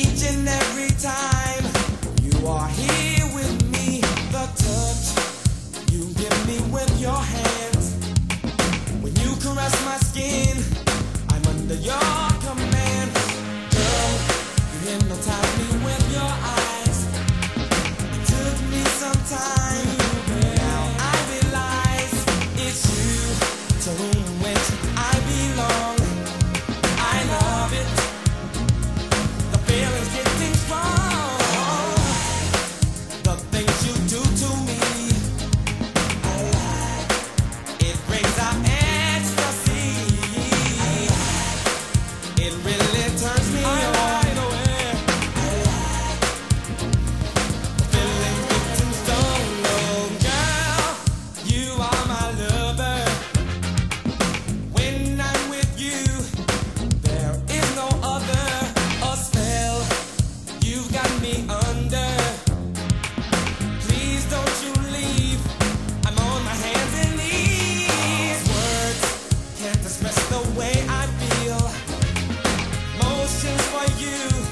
each and every time you are here with me. The touch you give me with your hands. When you caress my skin, I'm under your for you.